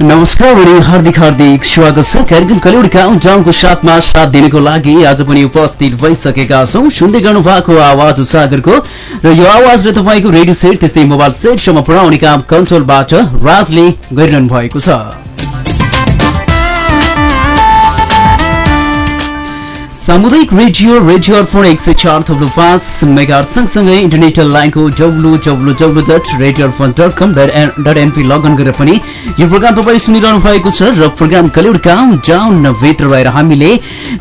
नमस्कार बढी हार्दिक हार्दिक स्वागत छ। कार्यक्रम कलिउड काउन्टाउनको साथमा साथ दिनको लागि आज पनि उपस्थित भइसकेका छौँ। सुन्दै गर्नु भएको आवाज सागरको र यो आवाजले तपाईँको रेडियो सेट त्यस्तै मोबाइल सेटसम्म पुर्याउने काम कन्ट्रोलबाट राजले गरिरहनु भएको छ। सामुदायिक रेडियो रेडियो अर्पण एक सय चार थप्लु पाँच मेगा सँगसँगै इन्टरनेट लाइनको W W W dot radio Arpan dot com dot NP login गरेर पनि यो प्रोग्राम तपाईँ सुनिरहनु भएको छ र प्रोग्राम कलिउड काउन्ट डाउन भित्र रहेर हामीले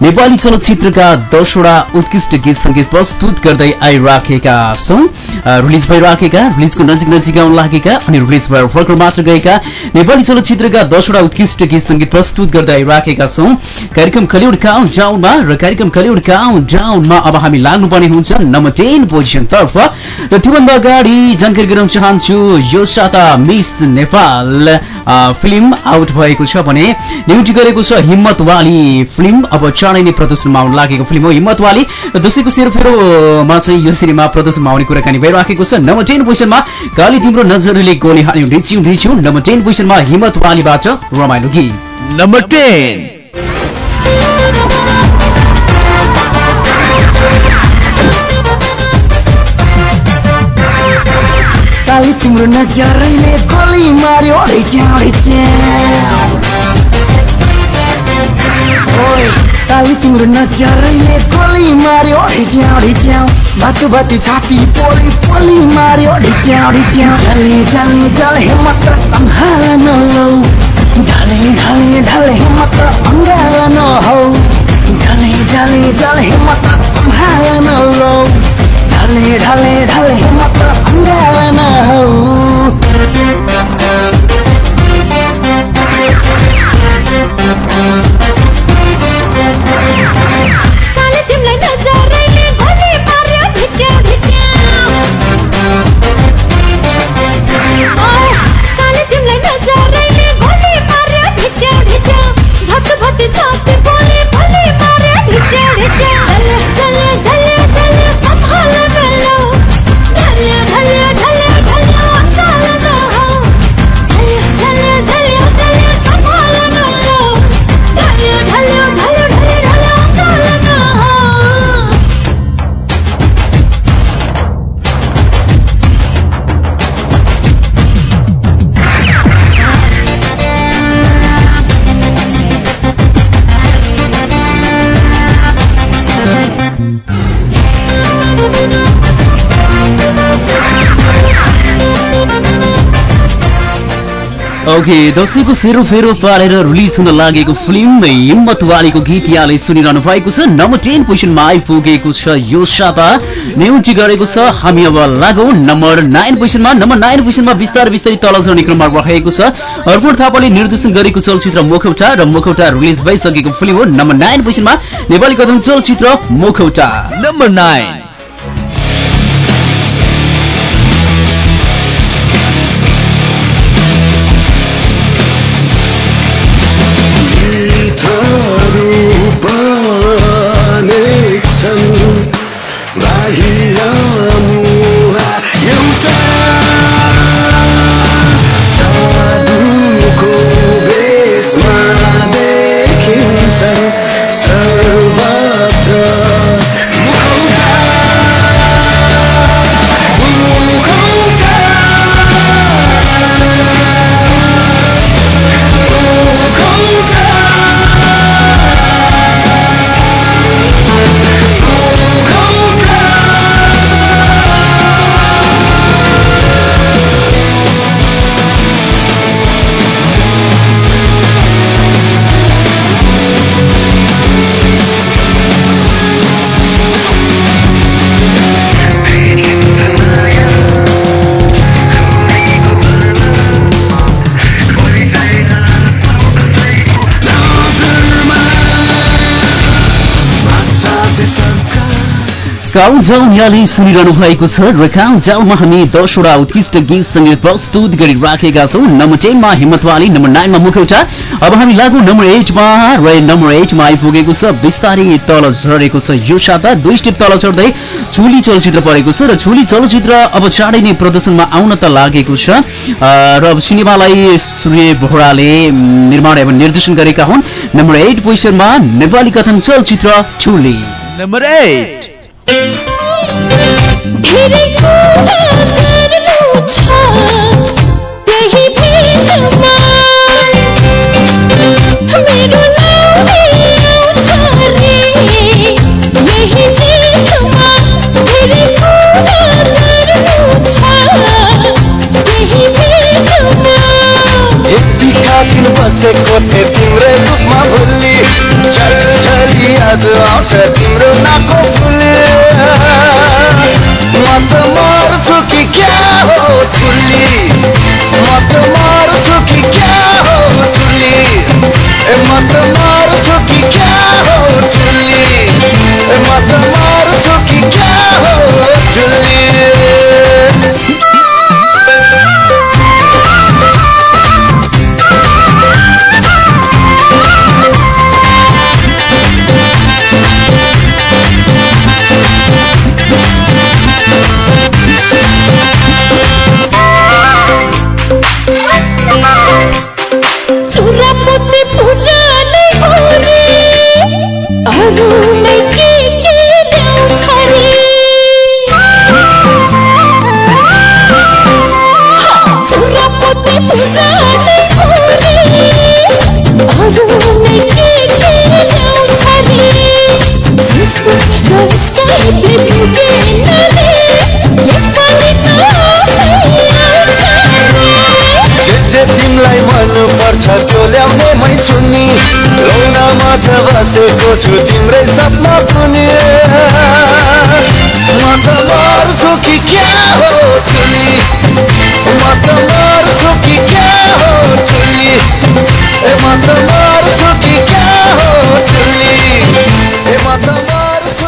नेपाली चलचित्रका दसवटा उत्कृष्ट गीत सङ्गीत प्रस्तुत गर्दै आइराखेका छौँ। रिलिज भइराखेका रिलिजको नजिक नजिक आउन लागेका अनि रिलिज भएर फर्कर मात्र गएका नेपाली चलचित्रका दसवटा उत्कृष्ट गीत सङ्गीत प्रस्तुत गर्दै आइराखेका छौँ। कार्यक्रम कलिउड काउन्ट डाउनमा र कार्यक्रम कलिउड काउन्ट डाउनमा अब हामी लाग्नुपर्ने हुन्छ नम्बर टेन पोजिसन तर्फ र त्योभन्दा अगाडि जानकारी गराउन चाहन्छु यो साता मिस नेपाल फिल्म आउट भएको छ भने न्युटी गरेको छ हिम्मत वाली फिल्म। अब चाँडै नै प्रदर्शनमा आउन लागेको फिल्म हो हिम्मत वाली दसैँको सेरोफेरोमा चाहिँ यो सिनेमा प्रदर्शनमा आउने कुराकानी भइराखेको छ। नम्बर टेन पोजिसनमा काली तिम्रो नजरले गोली हाल्यो रिच्यु रिच्यु नम्बर टेन पोजिसनमा हिम्मत वालीबाट रमाइलो गीत। नम्बर टेन काली तिम्रो नजरले गोली मार्यो काली तिम्रो नजरले गोली मार्यो बाटो बाटी छाती पोली पोली मार्यो हिम्मत सम्हाल ढले ढले ढले हिम्मत अङ्गाल नहौ झले झले झल हिम्मत सम्हाल नलौ ढले ढले ढले हिम्मत अङ्गाल नहौ काले ओके दसैँको सेरोफेरो पारेर रिलिज हुन लागेको फिल्म हिम्मत वालीको गीत यहाँले सुनिरहनु भएको छ नम्बर टेन पोजिसनमा आइपुगेको छ यो साता न्युटी गरेको छ हामी अब लागौ नम्बर नाइन पोजिसनमा नम्बर नाइन पोजिसनमा बिस्तारै बिस्तारै तल झर्ने क्रममा रहेको छ अर्पण थापाले निर्देशन गरेको चलचित्र मुखौटा र मुखौटा रिलिज भइसकेको फिल्म हो नम्बर नाइन पोजिसनमा नेपाली कथन चलचित्र मुखौटा नम्बर नाइन काउन्ट डाउन यहाँले सुनिरहनु भएको छ र काउन्ट डाउनमा हामी दसवटा उत्कृष्ट गीतसँग प्रस्तुत गरिराखेका छौँ नम्बर टेनमा हिम्मतवाली नम्बर नाइनमा मुखौटा अब हामी लागु नम्बर एटमा र नम्बर एटमा आइपुगेको छ बिस्तारै तल झरेको छ यो साता दुई स्टेप तल चढ्दै चुली चलचित्र परेको छ र चुली चलचित्र अब चाँडै नै प्रदर्शनमा आउन त लागेको छ र अब सिनेमालाई सूर्य बोहराले निर्माण एवं निर्देशन गरेका हुन् नम्बर एट पोजिसनमा नेपाली कथन चलचित्र चुली Number 8. धेरै बसेको थिएँ तिम्रै रूपमा भुल्ली। झल झली आज आउँछ तिम्रो नाको फुली म त मर्छु कि क्या हो ठुली ल्याउने मै छुनी लौनामा त बसेको छु तिम्रै सपना कुनी म त मर्छु कि क्या हो ठुली? म त मर्छु कि क्या हो ठुली? म त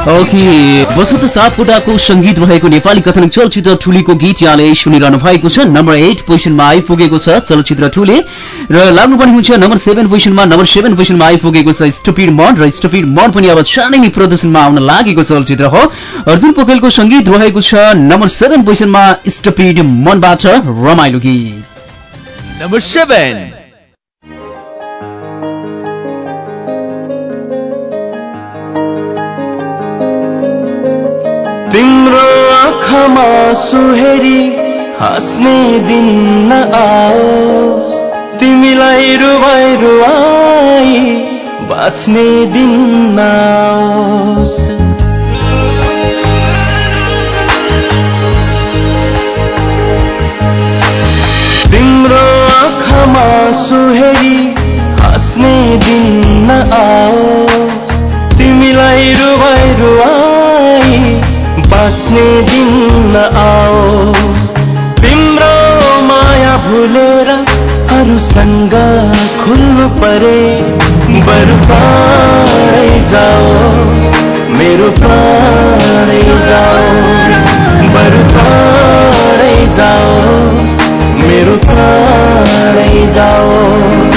ओके वसन्त सापकोटाको संगीत रहेको नेपाली कथन चलचित्र ठुलीको गीत यहाँले सुनिरहनु भएको छ। नम्बर एट पोजिसनमा आइपुगेको छ चलचित्र ठुले। र लाग्नुपर्ने हुन्छ नम्बर सेभेन पोजिसनमा नम्बर सेभेन पोजिसनमा आइपुगेको छ स्टपिड मन र स्टपिड मन पनि अब चाँडै प्रदर्शनमा आउन लागेको चलचित्र हो। अर्जुन पोखरेलको संगीत रहेको छ नम्बर सेभेन पोजिसनमा स्टपिड मनबाट रमाइलो गीत। Number 7. आँखामा सुहेरी हाँस्ने दिन न आओस्। तिमीलाई रुवाई रुवाई बाँच्ने दिन नआओस् तिम्रो आँखामा सुहेरी हाँस्ने दिन न आओस्। तिमीलाई रुवाई रुवाई बाँच्ने दिन न आओस् तिम्रो माया भुलेर अरूसँग खुल्नु परे बरु प्राणै जाओस्। मेरो प्राणै जाओस्। बरु प्राणै जाओस्। मेरो प्राणै जाओस्।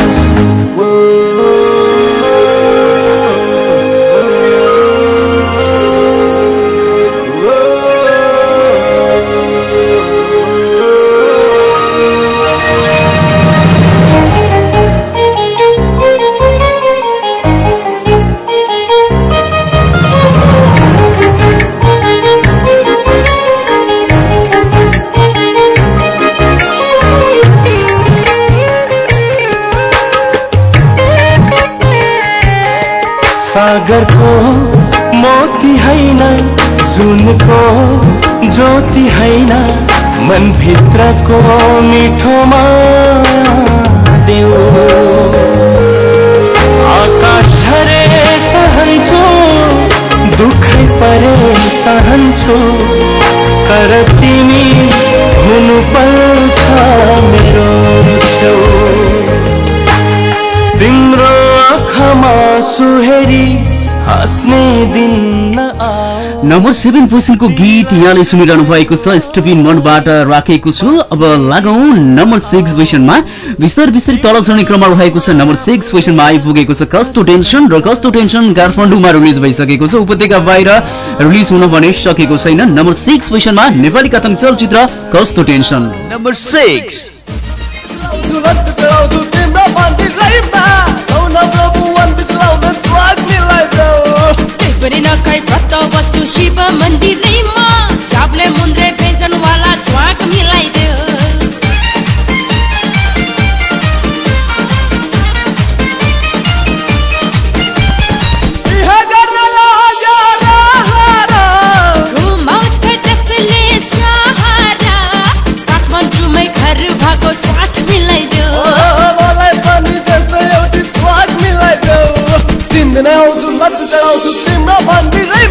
सागरको मोती होइन जुनको ज्योति होइन मनभित्रको मिठोमा देऊ। आकाश झरे सहन्छु दुखै परे सहन्छु तर तिमी हुनु पर्छ मेरो तिम्रो आँखामा सुहेरी नम्बर सेभेन पोजिसनको गीत यहाँले सुनिरहनु भएको छ स्टेपिन मनबाट राखेको छु। अब लागौँ नम्बर सिक्स पोजिसनमा बिस्तारै बिस्तारै तल चढ्ने क्रममा रहेको छ नम्बर सिक्स पोजिसनमा आइपुगेको छ कस्तो टेन्सन र कस्तो टेन्सन काठमाडौँमा रिलिज भइसकेको छ। उपत्यका बाहिर रिलिज हुन भने सकेको छैन। नम्बर सिक्स पोजिसनमा नेपाली कथन चलचित्र कस्तो टेन्सन? Number six. केही पनि नखाई व्रत बस्छु शिव मन्दिरैमा आउँछु लट्टु चढाउँछु तिम्रो मन्दिरैमा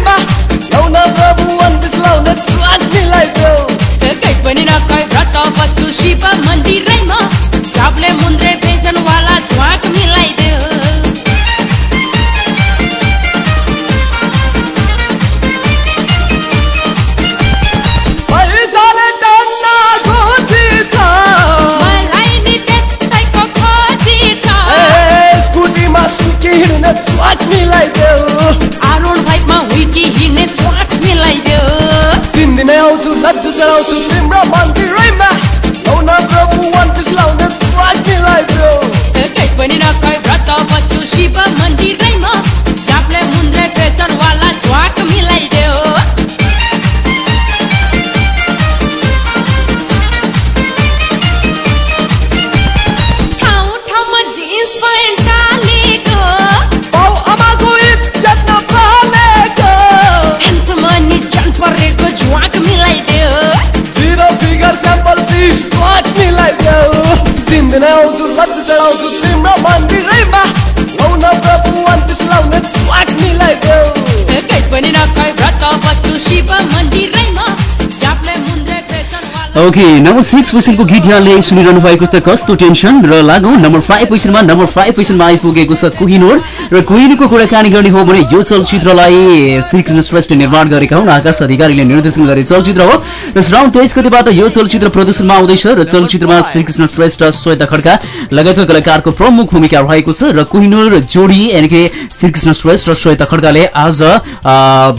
ओके नम्बर सिक्स पोजिसनको गीत यहाँले सुनिरहनु भएको छ कस्तो टेन्सन र लागौँ। नम्बर फाइभ पोजिसनमा नम्बर फाइभ पोजिसनमा आइपुगेको छ कोहिनोर र कोहिनोरको कुराकानी गर्ने हो भने यो चलचित्रलाई श्रीकृष्ण श्रेष्ठ निर्माण गरेका हुन्। आकाश अधिकारीले निर्देशन गरे चलचित्र हो। र श्रावण तेइस गतिबाट यो चलचित्र प्रदर्शनमा आउँदैछ र चलचित्रमा श्रीकृष्ण श्रेष्ठ श्वेता खड्का लगायतका कलाकारको प्रमुख भूमिका रहेको छ र कोहिनोर जोडी यानि कि श्रीकृष्ण श्रेष्ठ र श्वेता खड्काले आज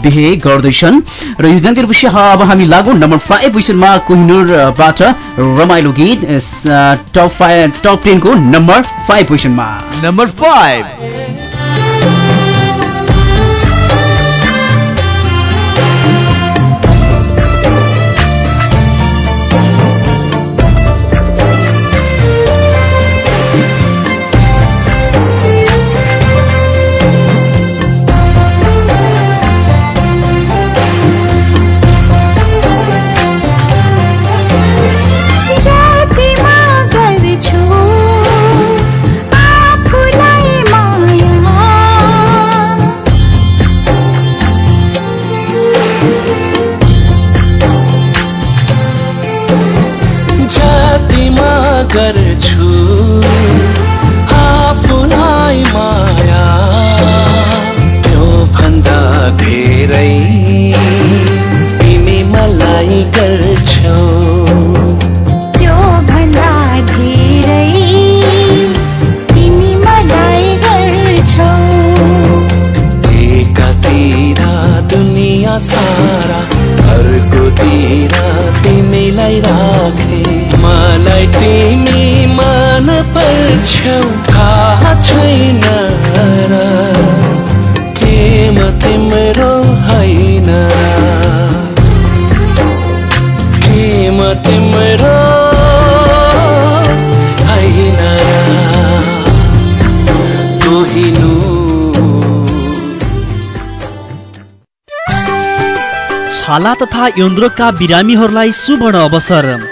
बिहे गर्दैछन् र यो जानकारी विषय अब हामी लागौँ नम्बर फाइभ पोजिसनमा कोहिनोरबाट रमाइलो गीत टप फाइभ टप टेनको नम्बर फाइभ पोजिसनमा Number five. थाहा छैन र के म तिम्रो होइन के म तिम्रो होइन छ छाला तथा यौनरोगका बिरामीहरूलाई सुवर्ण अवसर।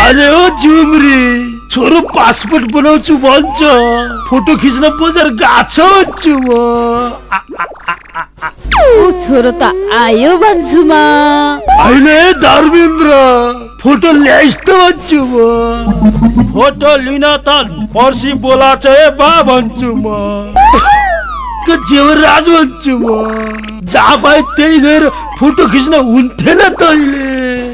अरे ओ जुमरी छोरो पासपोर्ट बनाउँछु भन्छ। फोटो खिच्न बजार भन्छु म। छोरो त आयो भन्छु म। अहिले धर्मेन्द्र फोटो ल्याइस् त भन्छु म। फोटो लिन त पर्सि बोलाछ है बा भन्छु म। के जेवराज भन्छु म। जहाँ पाए त्यही गएर फोटो खिच्न हुन्थेन तैले।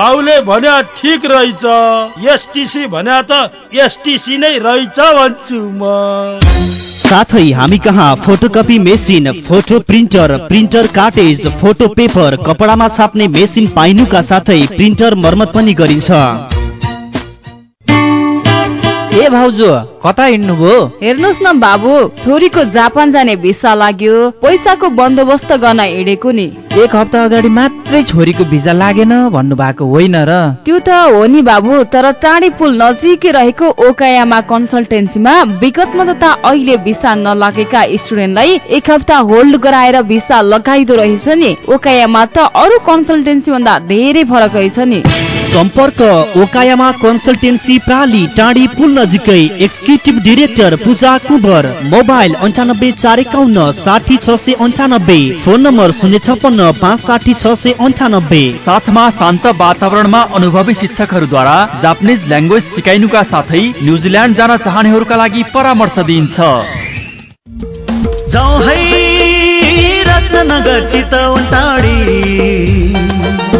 बाउले भन्या ठिक रहेछ। एसटिसी भन्या त एसटिसी नै रहेछ भन्छु म। साथै हामी कहाँ photocopy machine photo printer printer cartridge photo paper कपडामा छाप्ने मेसिन पाइनुका साथै प्रिन्टर मर्मत पनि गरिन्छ। ए भाउजू कता हिँड्नुभयो? हेर्नुहोस् न बाबु छोरीको जापान जाने भिसा लाग्यो पैसाको बन्दोबस्त गर्न हिँडेको नि। एक हप्ता अगाडि मात्रै छोरीको भिजा लागेन भन्नुभएको होइन र? त्यो त हो नि बाबु तर टाढी पुल नजिकै रहेको ओकायामा कन्सल्टेन्सीमा विगतमा तथा अहिले भिसा नलागेका स्टुडेन्टलाई एक हप्ता होल्ड गराएर भिसा लगाइदो रहेछ नि। ओकायामा त अरू कन्सल्टेन्सी भन्दा धेरै फरक रहेछ नि। सम्पर्क ओकायामा कन्सल्टेन्सी प्राली टाढी पुल नजिकै executive director Puja Kubar mobile अन्ठानब्बे चार एकाउन्न साठी छ सय अन्ठानब्बे फोन नम्बर शून्य छप्पन्न पाँच साठी छ सय अन्ठानब्बे। साथमा शान्त वातावरणमा अनुभवी शिक्षकहरूद्वारा जापानिज ल्याङ्ग्वेज सिकाइनुका साथै न्युजिल्यान्ड जान चाहनेहरूका लागि परामर्श दिइन्छ। रत्नगर चितवन टाढी।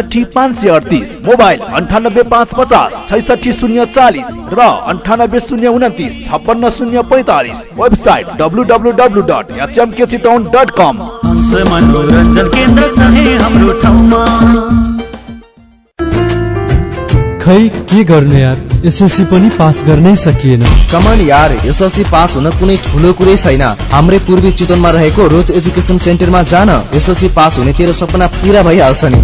एकसठी पाँच सय अडतिस मोबाइल अन्ठानब्बे पाँच पचास छैसठी शून्य चालिस र अन्ठानब्बे शून्य उन्तिस छप्पन्न शून्य पैँतालिस website W W W dot HMK Chitwan dot com. Hans मनोरञ्जन केन्द्र छ है हाम्रो ठाउँमा। खै के गर्ने यार? एसएलसी पनि पास गर्नै सकिएन। कमन यार एसएलसी पास हुन कुनै ठुलो कुरै छैन। हाम्रै पूर्वी चितवनमा रहेको रोज एजुकेसन सेन्टरमा जान एसएलसी पास हुने तेरो सपना पुरा भइहाल्छ नि।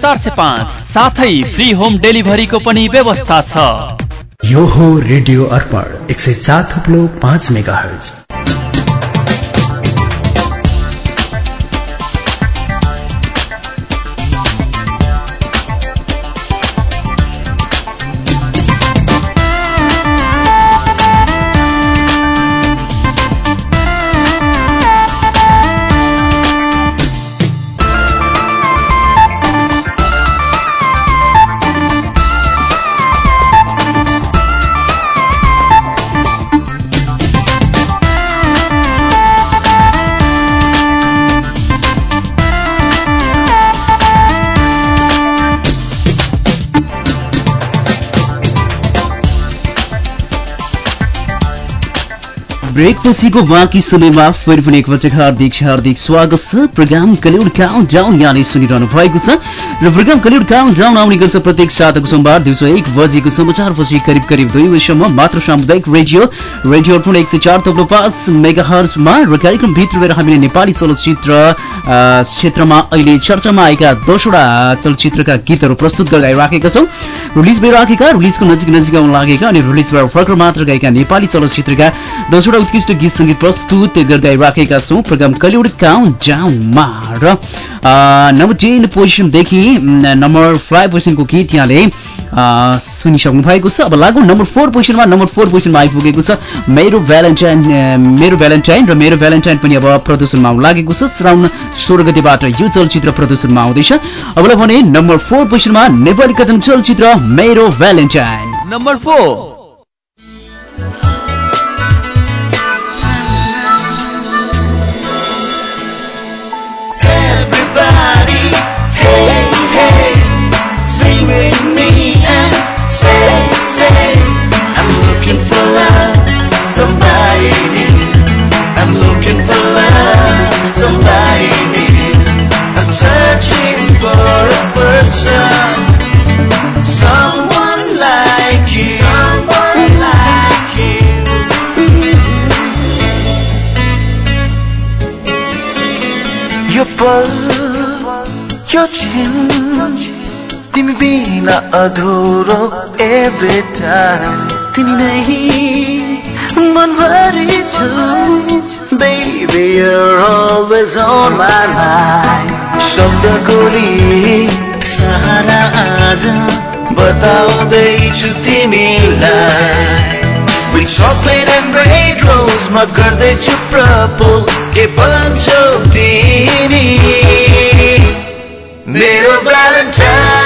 चार सय पाँच। साथै फ्री होम डेलिभरीको पनि व्यवस्था छ। यो हो रेडियो अर्पण एक सय चार थप्लो पाँच मेगा हर्ज ब्रेक पछिको बाँकी समयमा फेरि पनि एकपटक हार्दिक हार्दिक स्वागत छ। प्रोग्राम कलिउड काउन्ट डाउन यहाँले सुनिरहनु भएको छ। र प्रोग्राम कलिउड काउन्ट डाउन आउने गर्छ प्रत्येक साताको सोमबार दिउँसो एक बजेको समाचारपछि करिब करिब दुई बजीसम्म मात्र सामुदायिक रेडियो रेडियो अर्पण एक सय चार तब्लो पाँच मेगा हर्जमा र कार्यक्रमभित्र गएर हामीले नेपाली चलचित्र क्षेत्रमा अहिले चर्चामा आएका दसवटा चलचित्रका गीतहरू प्रस्तुत गर्दै राखेका छौँ। रिलिज भइराखेका रिलिजको नजिक नजिक आउन लागेका अनि रिलिज भएर भर्खर मात्र गएका नेपाली चलचित्रका दसवटा उत्कृष्ट गीत सङ्गीत प्रस्तुत गर्दै राखेका छौँ। प्रोग्राम कलिउड काउन्ट डाउनमा र नम्बर टेन पोजिसनदेखि नम्बर फाइभ पोजिसनको गीत यहाँले सुनिसक्नु भएको छ। अब लागु नम्बर फोर पोजिसनमा नम्बर फोर पोजिसनमा आइपुगेको छ मेरो भ्यालेन्टाइन मेरो भ्यालेन्टाइन र मेरो भ्यालेन्टाइन पनि अब प्रदर्शनमा लागेको छ। श्राउन सोह्र गतिबाट यो चलचित्र प्रदर्शनमा आउँदैछ। अबलाई भने नम्बर फोर पोजिसनमा नेपाली कथन चलचित्र मेरो भ्यालेन्टाइन। Number four. पल यो छिन तिमी बिना अधुरो एभ्री टाइम तिमी नै मनभरि छु Baby, you're always on my mind शब्दको सहारा आज बताउँदैछु तिमीलाई। Chocolate and red rose म गर्दैछु प्रपोज के भन्छौ तिमी मेरो भ्यालेन्टाइन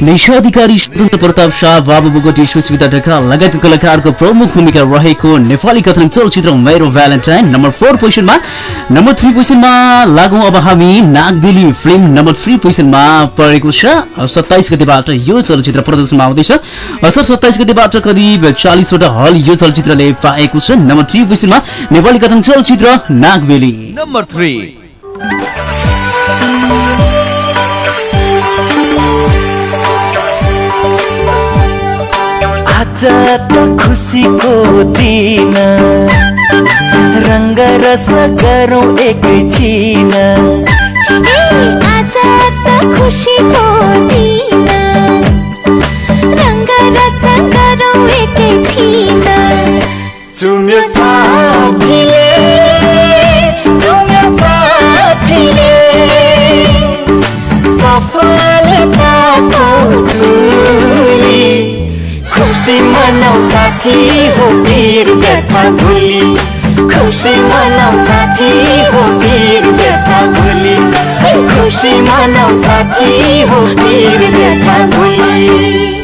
अधिकारी स्वतन्त्र प्रताप शाह बाबु बोगटी सुस्मिता ढकाल लगायतका कलाकारको प्रमुख भूमिका रहेको नेपाली कथन चलचित्र मेरो भ्यालेन्टाइन नम्बर फोर पोजिसनमा नम्बर थ्री पोजिसनमा लागौँ अब हामी नागबेली फिल्म नम्बर थ्री पोजिसनमा परेको छ। सत्ताइस गतिबाट यो चलचित्र प्रदर्शनमा आउँदैछ। असर सत्ताइस गतिबाट करिब चालिसवटा हल यो चलचित्रले पाएको छ। नम्बर थ्री पोजिसनमा नेपाली कथन चलचित्र नागबेली Number three. त खुसीको दिन। रङ्ग रस गरौँ एकैछिन आज त खुसीको दिन। रङ्ग रस गरौँ एकैछिन चुम्यो साथीले चुम्यो साथीले सफलताको चुली खुसी मनाउ साथी हो वीर व्यथा भुली। खुसी मनाउ साथी हो वीर व्यथा भुली। खुसी मनाउ साथी हो वीर व्यथा भुली।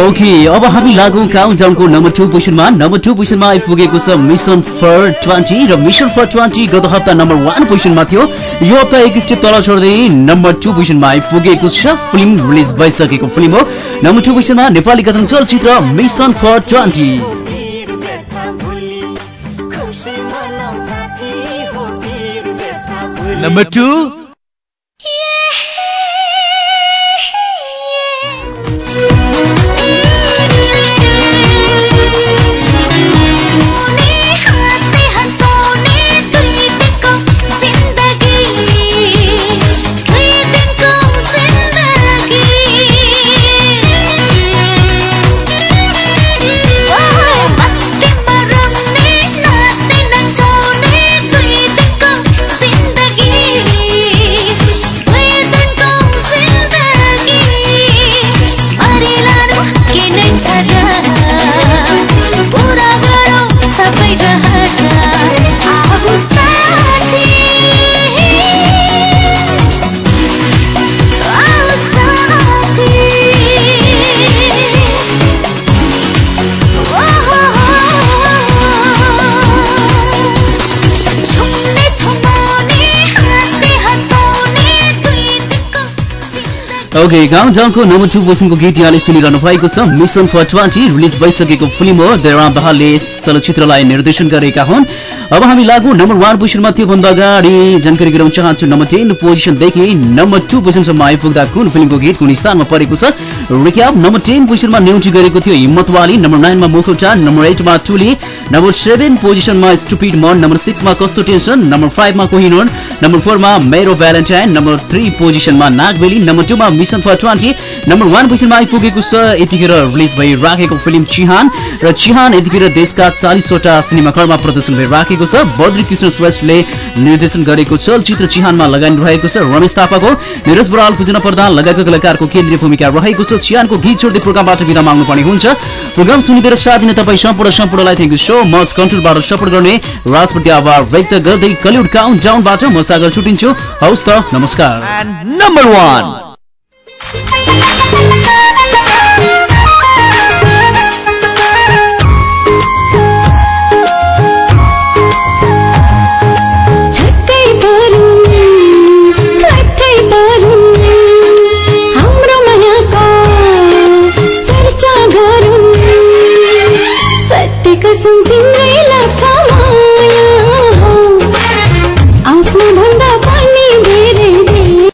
ओके अब हामी लागौँ काउन्टाउनको नम्बर टू पोजिसनमा नम्बर टू पोजिसनमा आइपुगेको छ मिसन फर ट्वेन्टी र मिसन फर ट्वेन्टी गत हप्ता नम्बर वान पोजिसनमा थियो. यो हप्ता एक स्टेप तल छोड्दै नम्बर टू पोजिसनमा आइपुगेको छ फिल्म रिलिज भइसकेको फिल्म हो. नम्बर टू पोजिसनमा नेपाली कथन चलचित्र mission for twenty Number two. Okay गाउँ ठाउँको नम्बर टू पोजिसनको गीत यहाँले सुनिरहनु भएको छ। मिसन फर ट्वेन्टी रिलिज भइसकेको फिल्म हो। देवराम बहालले चलचित्रलाई निर्देशन गरेका हुन्। अब हामी लागु नम्बर वान पोजिसनमा त्योभन्दा अगाडि जानकारी गराउन चाहन्छु नम्बर टेन पोजिसनदेखि नम्बर टू पोजिसनसम्म आइपुग्दा कुन फिल्मको गीत कुन स्थानमा परेको छ? रिक्याप नम्बर टेन पोजिसनमा न्युटी गरेको थियो हिम्मत वाली नम्बर नाइनमा मुखुटा नम्बर एटमा टुली नम्बर सेभेन पोजिसनमा स्टुपिड मन नम्बर सिक्समा कस्तो टेन्सन नम्बर फाइभमा कोहिनोर नम्बर फोरमा मेरो भ्यालेन्टाइन नम्बर थ्री पोजिसनमा नागबेली number टूमा mission for twenty number one पोजिसनमा आइपुगेको छ यतिखेर रिलिज भइराखेको फिल्म चिहान र चिहान यतिखेर देशका चालिसवटा सिनेमाघरमा प्रदर्शन भइराखेको छ। बद्री कृष्ण श्रेष्ठले निर्देशन गरेको चलचित्र चिहानमा लगानी रहेको छ। रमेश थापाको निरज बराल पूजना प्रधान लगायतका कलाकारको केन्द्रीय भूमिका रहेको छ। चिहानको गीत छोड्दै प्रोग्रामबाट बिदा माग्नु पर्ने हुन्छ। प्रोग्राम सुनिदिएर साथ दिने तपाईँ सम्पूर्ण सम्पूर्णलाई थ्याङ्क यू सो मच कन्ट्रोलबाट सपोर्ट गर्ने राजप्रति आभार व्यक्त गर्दै कलिउड काउन्ट डाउनबाट म सागर छुटिन्छु। हौस् त नमस्कार. Thank you.